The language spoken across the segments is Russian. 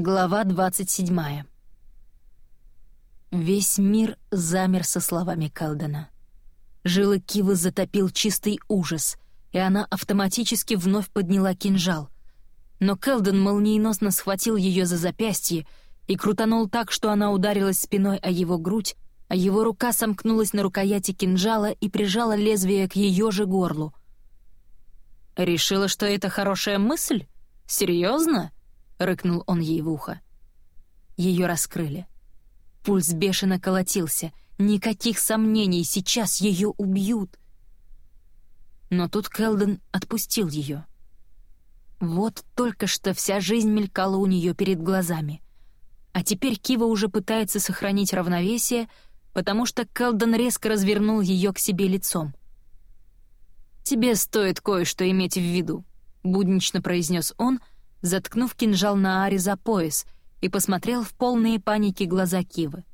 Глава 27. Весь мир замер со словами Калдена. Жилы Кивы затопил чистый ужас, и она автоматически вновь подняла кинжал. Но Келден молниеносно схватил ее за запястье и крутанул так, что она ударилась спиной о его грудь, а его рука сомкнулась на рукояти кинжала и прижала лезвие к ее же горлу. «Решила, что это хорошая мысль? Серьезно?» — рыкнул он ей в ухо. Ее раскрыли. Пульс бешено колотился. Никаких сомнений, сейчас ее убьют. Но тут Келден отпустил ее. Вот только что вся жизнь мелькала у нее перед глазами. А теперь Кива уже пытается сохранить равновесие, потому что Келден резко развернул ее к себе лицом. «Тебе стоит кое-что иметь в виду», — буднично произнес он, — заткнув кинжал на Аре за пояс, и посмотрел в полные паники глаза Кивы.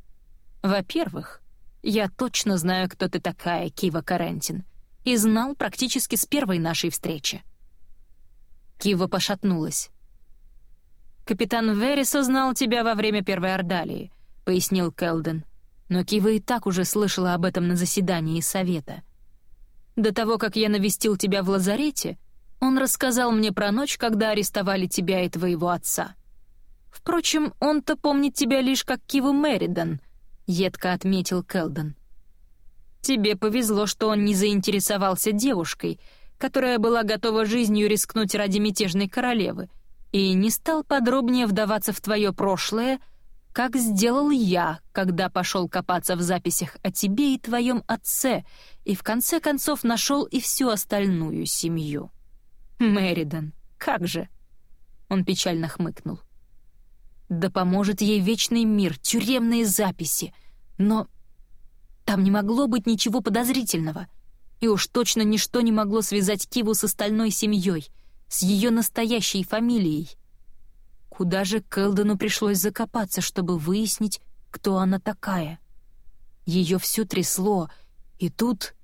«Во-первых, я точно знаю, кто ты такая, Кива Карентин, и знал практически с первой нашей встречи». Кива пошатнулась. «Капитан Верис узнал тебя во время Первой Ордалии», — пояснил Келден. Но Кива и так уже слышала об этом на заседании Совета. «До того, как я навестил тебя в лазарете, он рассказал мне про ночь, когда арестовали тебя и твоего отца. Впрочем, он-то помнит тебя лишь как Киву Меридан», — едко отметил Келден. «Тебе повезло, что он не заинтересовался девушкой, которая была готова жизнью рискнуть ради мятежной королевы, и не стал подробнее вдаваться в твое прошлое, как сделал я, когда пошел копаться в записях о тебе и твоем отце, и в конце концов нашел и всю остальную семью». Мэридан, как же?» Он печально хмыкнул. «Да поможет ей вечный мир, тюремные записи. Но там не могло быть ничего подозрительного. И уж точно ничто не могло связать Киву с остальной семьей, с ее настоящей фамилией. Куда же Келдену пришлось закопаться, чтобы выяснить, кто она такая? Ее все трясло, и тут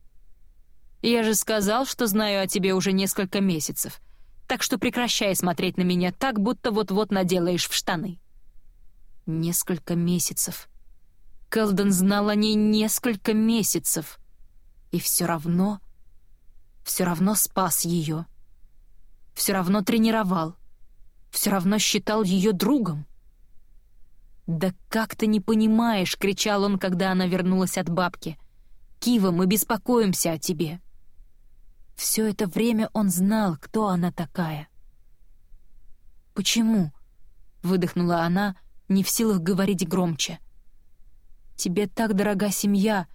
я же сказал, что знаю о тебе уже несколько месяцев, так что прекращай смотреть на меня так, будто вот-вот наделаешь в штаны». Несколько месяцев. Келден знал о ней несколько месяцев. И все равно... Все равно спас ее. Все равно тренировал. Все равно считал ее другом. «Да как ты не понимаешь!» — кричал он, когда она вернулась от бабки. «Кива, мы беспокоимся о тебе!» Все это время он знал, кто она такая. «Почему?» — выдохнула она, не в силах говорить громче. «Тебе так дорога семья.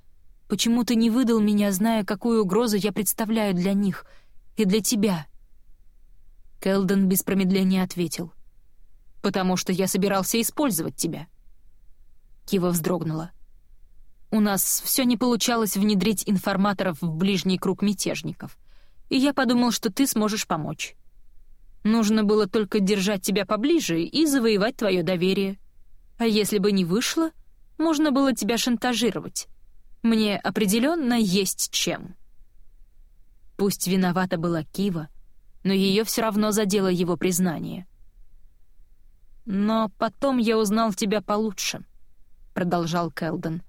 Почему ты не выдал меня, зная, какую угрозу я представляю для них и для тебя?» Келден без промедления ответил. «Потому что я собирался использовать тебя». Кива вздрогнула. «У нас все не получалось внедрить информаторов в ближний круг мятежников и я подумал, что ты сможешь помочь. Нужно было только держать тебя поближе и завоевать твое доверие. А если бы не вышло, можно было тебя шантажировать. Мне определенно есть чем. Пусть виновата была Кива, но ее все равно задело его признание. «Но потом я узнал тебя получше», — продолжал Келден,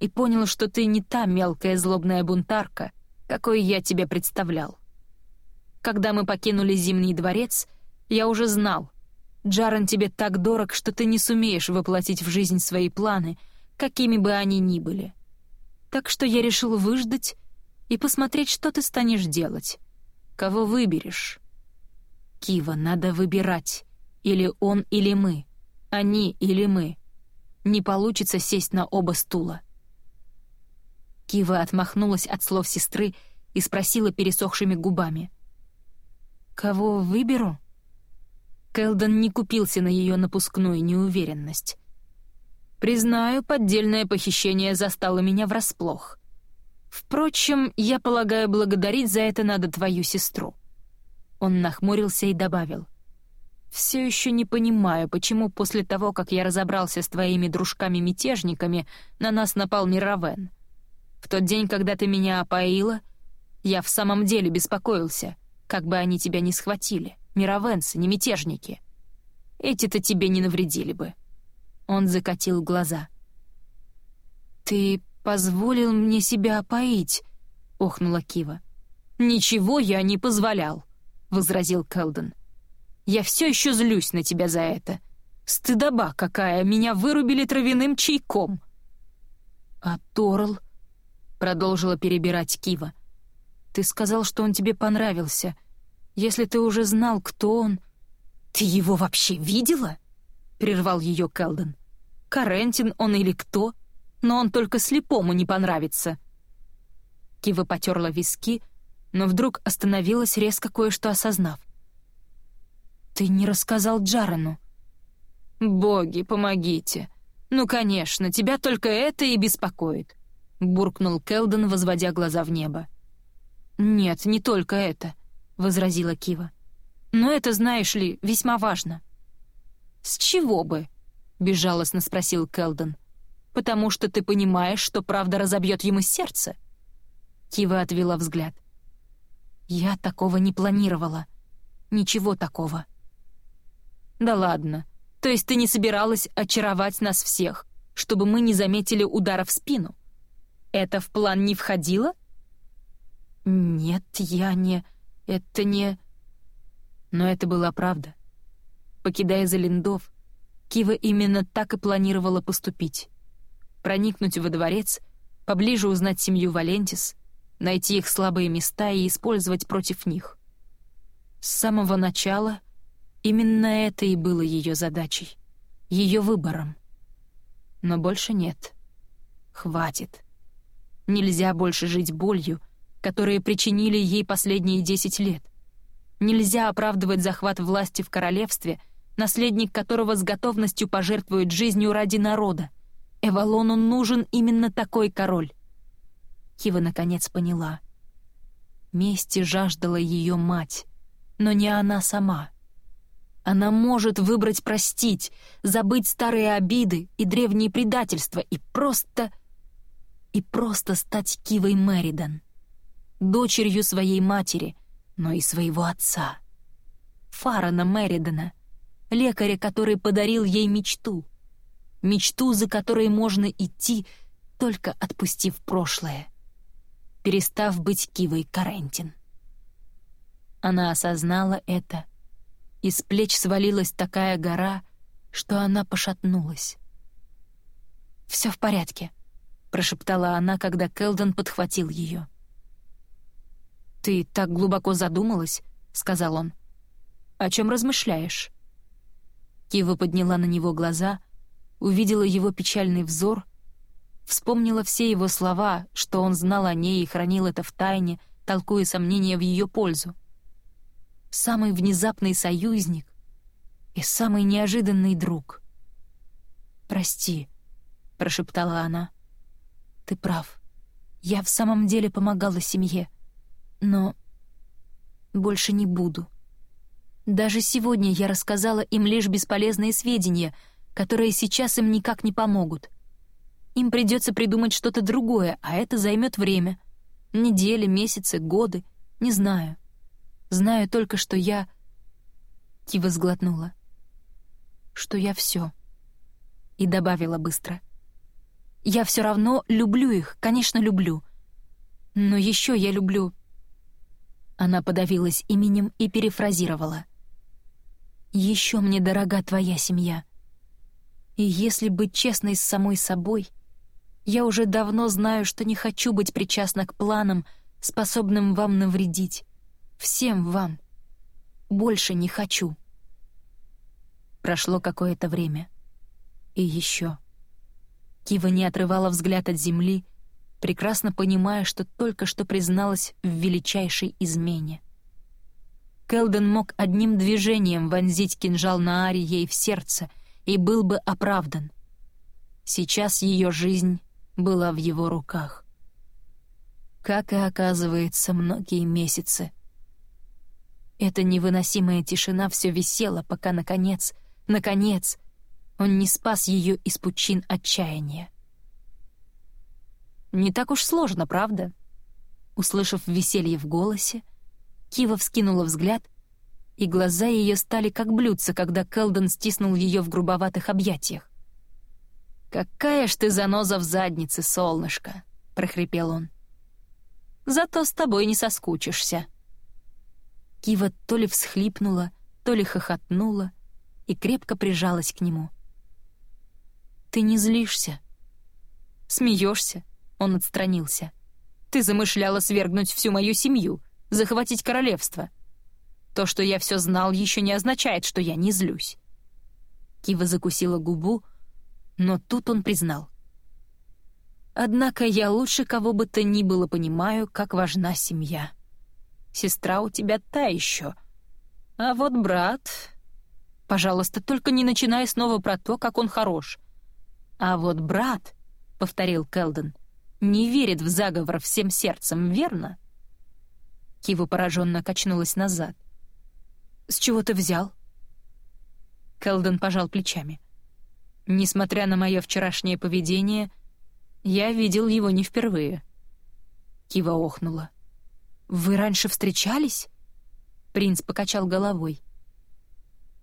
«и понял, что ты не та мелкая злобная бунтарка, какой я тебе представлял. Когда мы покинули Зимний дворец, я уже знал, Джаран тебе так дорог, что ты не сумеешь воплотить в жизнь свои планы, какими бы они ни были. Так что я решил выждать и посмотреть, что ты станешь делать. Кого выберешь? Кива, надо выбирать. Или он, или мы. Они или мы. Не получится сесть на оба стула. Кива отмахнулась от слов сестры и спросила пересохшими губами. «Кого выберу?» Келдон не купился на ее напускную неуверенность. «Признаю, поддельное похищение застало меня врасплох. Впрочем, я полагаю, благодарить за это надо твою сестру». Он нахмурился и добавил. «Все еще не понимаю, почему после того, как я разобрался с твоими дружками-мятежниками, на нас напал Мировен. В тот день, когда ты меня опоила, я в самом деле беспокоился, как бы они тебя не схватили, мировенцы, не мятежники. Эти-то тебе не навредили бы». Он закатил глаза. «Ты позволил мне себя опоить», — охнула Кива. «Ничего я не позволял», — возразил Келден. «Я все еще злюсь на тебя за это. Стыдоба какая, меня вырубили травяным чайком». «А Торл?» — продолжила перебирать Кива. «Ты сказал, что он тебе понравился. Если ты уже знал, кто он...» «Ты его вообще видела?» — прервал ее Келден. «Карентин он или кто? Но он только слепому не понравится». Кива потерла виски, но вдруг остановилась, резко кое-что осознав. «Ты не рассказал Джарену». «Боги, помогите! Ну, конечно, тебя только это и беспокоит», — буркнул Келден, возводя глаза в небо. «Нет, не только это», — возразила Кива. «Но это, знаешь ли, весьма важно». «С чего бы?» — безжалостно спросил Келден. «Потому что ты понимаешь, что правда разобьет ему сердце?» Кива отвела взгляд. «Я такого не планировала. Ничего такого». «Да ладно. То есть ты не собиралась очаровать нас всех, чтобы мы не заметили удара в спину? Это в план не входило?» «Нет, я не... Это не...» Но это была правда. Покидая Залиндов, Кива именно так и планировала поступить. Проникнуть во дворец, поближе узнать семью Валентис — найти их слабые места и использовать против них. С самого начала именно это и было ее задачей, ее выбором. Но больше нет. Хватит. Нельзя больше жить болью, которые причинили ей последние десять лет. Нельзя оправдывать захват власти в королевстве, наследник которого с готовностью пожертвует жизнью ради народа. Эвалону нужен именно такой король. Кива наконец поняла. Мести жаждала ее мать, но не она сама. Она может выбрать простить, забыть старые обиды и древние предательства и просто... и просто стать Кивой Мэридан, дочерью своей матери, но и своего отца. Фарана Мэридана, лекаря, который подарил ей мечту. Мечту, за которой можно идти, только отпустив прошлое перестав быть Кивой Карентин. Она осознала это, и с плеч свалилась такая гора, что она пошатнулась. «Все в порядке», — прошептала она, когда Келден подхватил ее. «Ты так глубоко задумалась», — сказал он. «О чем размышляешь?» Кива подняла на него глаза, увидела его печальный взор Вспомнила все его слова, что он знал о ней и хранил это в тайне, толкуя сомнения в ее пользу. Самый внезапный союзник и самый неожиданный друг. «Прости», — прошептала она. «Ты прав. Я в самом деле помогала семье, но больше не буду. Даже сегодня я рассказала им лишь бесполезные сведения, которые сейчас им никак не помогут. Им придется придумать что-то другое, а это займет время. Недели, месяцы, годы. Не знаю. Знаю только, что я... Кива сглотнула. Что я все. И добавила быстро. Я все равно люблю их, конечно, люблю. Но еще я люблю... Она подавилась именем и перефразировала. «Еще мне дорога твоя семья. И если быть честной с самой собой — я уже давно знаю, что не хочу быть причастна к планам, способным вам навредить. Всем вам. Больше не хочу. Прошло какое-то время. И еще. Кива не отрывала взгляд от земли, прекрасно понимая, что только что призналась в величайшей измене. Келден мог одним движением вонзить кинжал на Ари ей в сердце и был бы оправдан. Сейчас ее жизнь была в его руках. Как и оказывается, многие месяцы. Эта невыносимая тишина все висела, пока, наконец, наконец, он не спас ее из пучин отчаяния. «Не так уж сложно, правда?» Услышав веселье в голосе, Кива вскинула взгляд и глаза ее стали как блюдца, когда Келден стиснул ее в грубоватых объятиях. «Какая ж ты заноза в заднице, солнышко!» — прохрипел он. «Зато с тобой не соскучишься». Кива то ли всхлипнула, то ли хохотнула и крепко прижалась к нему. «Ты не злишься?» «Смеешься?» — он отстранился. «Ты замышляла свергнуть всю мою семью, захватить королевство. То, что я все знал, еще не означает, что я не злюсь». Кива закусила губу, но тут он признал. «Однако я лучше кого бы то ни было понимаю, как важна семья. Сестра у тебя та еще. А вот брат... Пожалуйста, только не начинай снова про то, как он хорош. А вот брат, — повторил Келден, — не верит в заговор всем сердцем, верно?» Кива пораженно качнулась назад. «С чего ты взял?» Келден пожал плечами. Несмотря на мое вчерашнее поведение, я видел его не впервые. Кива охнула. «Вы раньше встречались?» Принц покачал головой.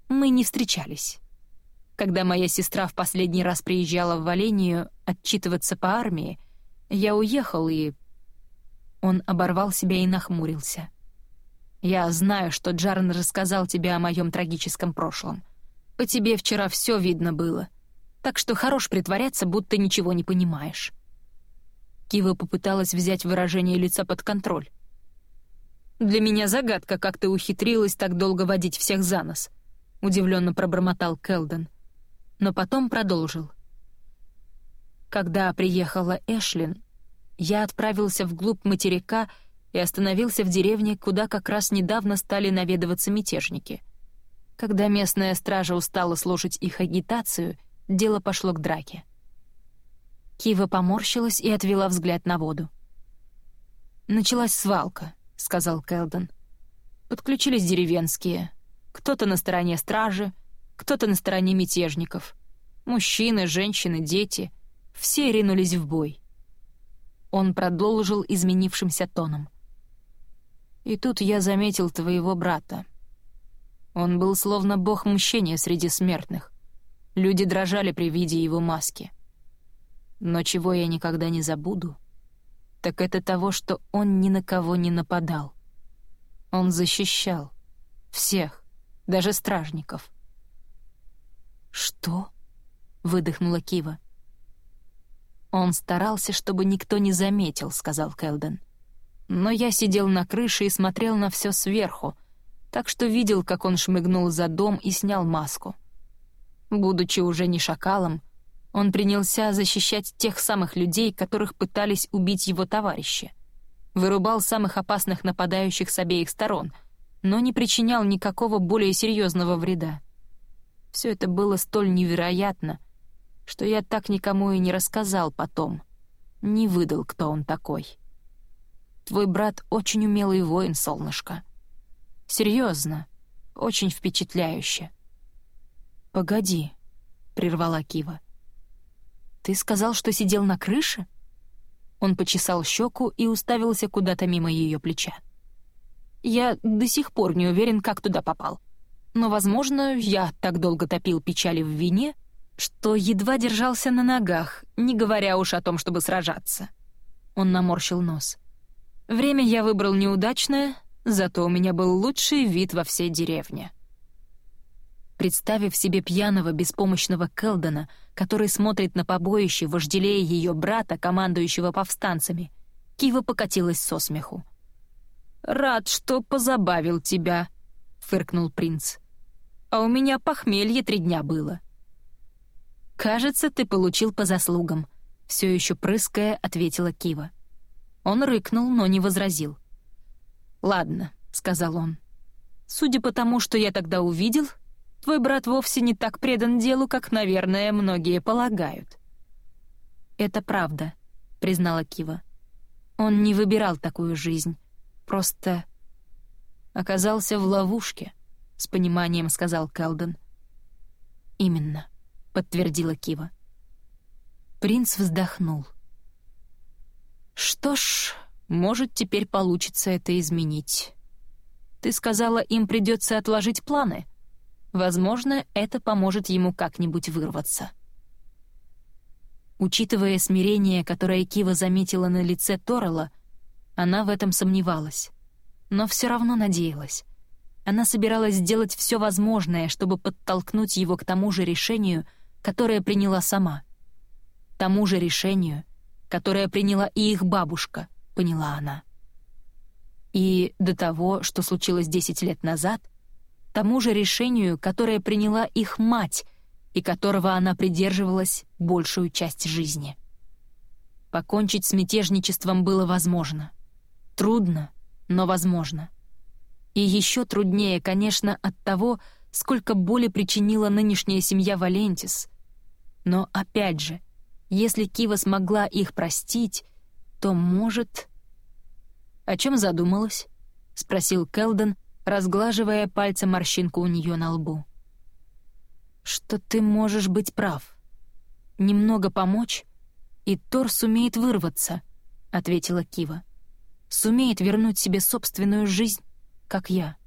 «Мы не встречались. Когда моя сестра в последний раз приезжала в Валению отчитываться по армии, я уехал и...» Он оборвал себя и нахмурился. «Я знаю, что Джарн рассказал тебе о моем трагическом прошлом. По тебе вчера все видно было так что хорош притворяться, будто ничего не понимаешь». Кива попыталась взять выражение лица под контроль. «Для меня загадка, как ты ухитрилась так долго водить всех за нос», — удивленно пробормотал Келден. Но потом продолжил. «Когда приехала Эшлин, я отправился вглубь материка и остановился в деревне, куда как раз недавно стали наведываться мятежники. Когда местная стража устала слушать их агитацию — дело пошло к драке. Кива поморщилась и отвела взгляд на воду. «Началась свалка», — сказал Келден. «Подключились деревенские. Кто-то на стороне стражи, кто-то на стороне мятежников. Мужчины, женщины, дети. Все ринулись в бой». Он продолжил изменившимся тоном. «И тут я заметил твоего брата. Он был словно бог мщения среди смертных. Люди дрожали при виде его маски. Но чего я никогда не забуду, так это того, что он ни на кого не нападал. Он защищал. Всех, даже стражников. «Что?» — выдохнула Кива. «Он старался, чтобы никто не заметил», — сказал Келден. «Но я сидел на крыше и смотрел на все сверху, так что видел, как он шмыгнул за дом и снял маску. Будучи уже не шакалом, он принялся защищать тех самых людей, которых пытались убить его товарищи. Вырубал самых опасных нападающих с обеих сторон, но не причинял никакого более серьезного вреда. Все это было столь невероятно, что я так никому и не рассказал потом, не выдал, кто он такой. Твой брат очень умелый воин, солнышко. Серьезно, очень впечатляюще. «Погоди», — прервала Кива. «Ты сказал, что сидел на крыше?» Он почесал щеку и уставился куда-то мимо ее плеча. «Я до сих пор не уверен, как туда попал. Но, возможно, я так долго топил печали в вине, что едва держался на ногах, не говоря уж о том, чтобы сражаться». Он наморщил нос. «Время я выбрал неудачное, зато у меня был лучший вид во всей деревне». Представив себе пьяного, беспомощного Келдона, который смотрит на побоище, вожделея ее брата, командующего повстанцами, Кива покатилась со смеху. «Рад, что позабавил тебя», — фыркнул принц. «А у меня похмелье три дня было». «Кажется, ты получил по заслугам», — все еще прыская, ответила Кива. Он рыкнул, но не возразил. «Ладно», — сказал он. «Судя по тому, что я тогда увидел, Твой брат вовсе не так предан делу, как, наверное, многие полагают». «Это правда», — признала Кива. «Он не выбирал такую жизнь. Просто оказался в ловушке», — с пониманием сказал Келден. «Именно», — подтвердила Кива. Принц вздохнул. «Что ж, может, теперь получится это изменить». Ты сказала, им придется отложить планы. Возможно, это поможет ему как-нибудь вырваться. Учитывая смирение, которое Кива заметила на лице Торрелла, она в этом сомневалась. Но все равно надеялась. Она собиралась сделать все возможное, чтобы подтолкнуть его к тому же решению, которое приняла сама. Тому же решению, которое приняла и их бабушка, поняла она. И до того, что случилось десять лет назад, тому же решению, которое приняла их мать — и которого она придерживалась большую часть жизни. Покончить с мятежничеством было возможно. Трудно, но возможно. И еще труднее, конечно, от того, сколько боли причинила нынешняя семья Валентис. Но опять же, если Кива смогла их простить, то, может... «О чем задумалась?» — спросил Келден, разглаживая пальцем морщинку у нее на лбу что ты можешь быть прав. Немного помочь, и Тор сумеет вырваться, — ответила Кива. Сумеет вернуть себе собственную жизнь, как я.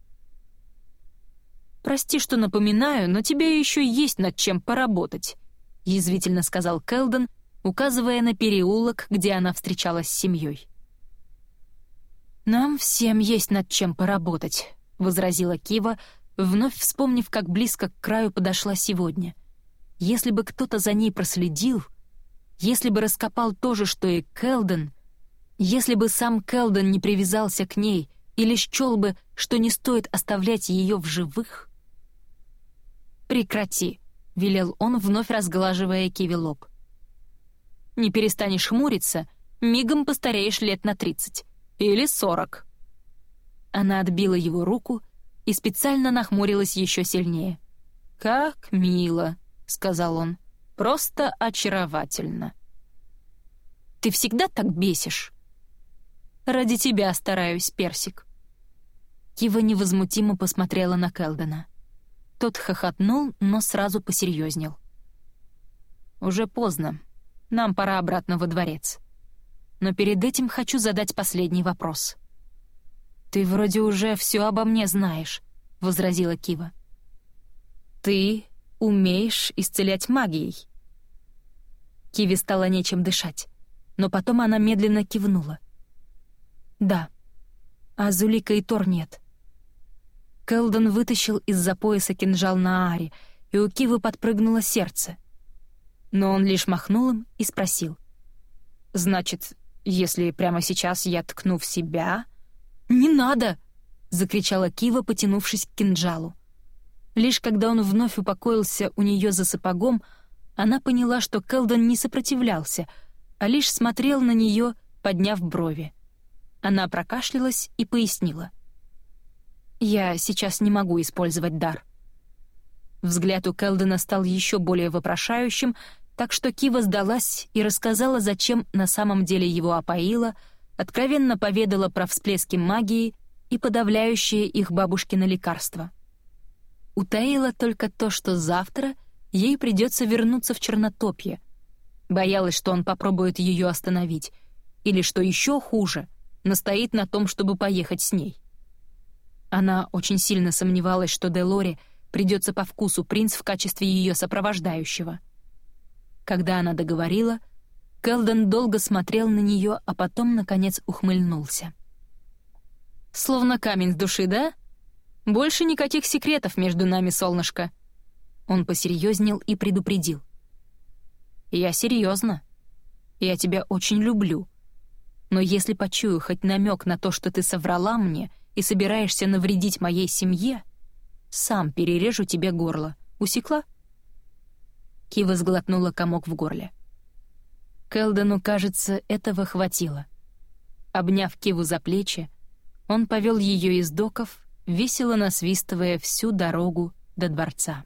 «Прости, что напоминаю, но тебе еще есть над чем поработать», — язвительно сказал Келден, указывая на переулок, где она встречалась с семьей. «Нам всем есть над чем поработать», — возразила Кива, вновь вспомнив, как близко к краю подошла сегодня. Если бы кто-то за ней проследил, если бы раскопал то же, что и Келден, если бы сам Келден не привязался к ней или счел бы, что не стоит оставлять ее в живых... «Прекрати», — велел он, вновь разглаживая Киви лоб. «Не перестанешь хмуриться, мигом постареешь лет на тридцать. Или сорок». Она отбила его руку и специально нахмурилась еще сильнее. «Как мило», — сказал он, — «просто очаровательно». «Ты всегда так бесишь?» «Ради тебя стараюсь, Персик». Кива невозмутимо посмотрела на Келдена. Тот хохотнул, но сразу посерьезнел. «Уже поздно. Нам пора обратно во дворец. Но перед этим хочу задать последний вопрос». «Ты вроде уже все обо мне знаешь», — возразила Кива. «Ты умеешь исцелять магией». Киви стало нечем дышать, но потом она медленно кивнула. «Да, а Зулика и Тор нет». Келдон вытащил из-за пояса кинжал на Ааре, и у Кивы подпрыгнуло сердце. Но он лишь махнул им и спросил. «Значит, если прямо сейчас я ткну в себя, «Не надо!» — закричала Кива, потянувшись к кинжалу. Лишь когда он вновь упокоился у нее за сапогом, она поняла, что Келдон не сопротивлялся, а лишь смотрел на нее, подняв брови. Она прокашлялась и пояснила. «Я сейчас не могу использовать дар». Взгляд у Келдона стал еще более вопрошающим, так что Кива сдалась и рассказала, зачем на самом деле его опоила — откровенно поведала про всплески магии и подавляющие их бабушкино лекарство. Утаила только то, что завтра ей придется вернуться в Чернотопье. Боялась, что он попробует ее остановить, или, что еще хуже, настоит на том, чтобы поехать с ней. Она очень сильно сомневалась, что Делоре придется по вкусу принц в качестве ее сопровождающего. Когда она договорила — Келден долго смотрел на нее, а потом, наконец, ухмыльнулся. «Словно камень с души, да? Больше никаких секретов между нами, солнышко». Он посерьезнел и предупредил. «Я серьезно. Я тебя очень люблю. Но если почую хоть намек на то, что ты соврала мне и собираешься навредить моей семье, сам перережу тебе горло. Усекла?» Кива сглотнула комок в горле. Келдену, кажется, этого хватило. Обняв Киву за плечи, он повел ее из доков, весело насвистывая всю дорогу до дворца.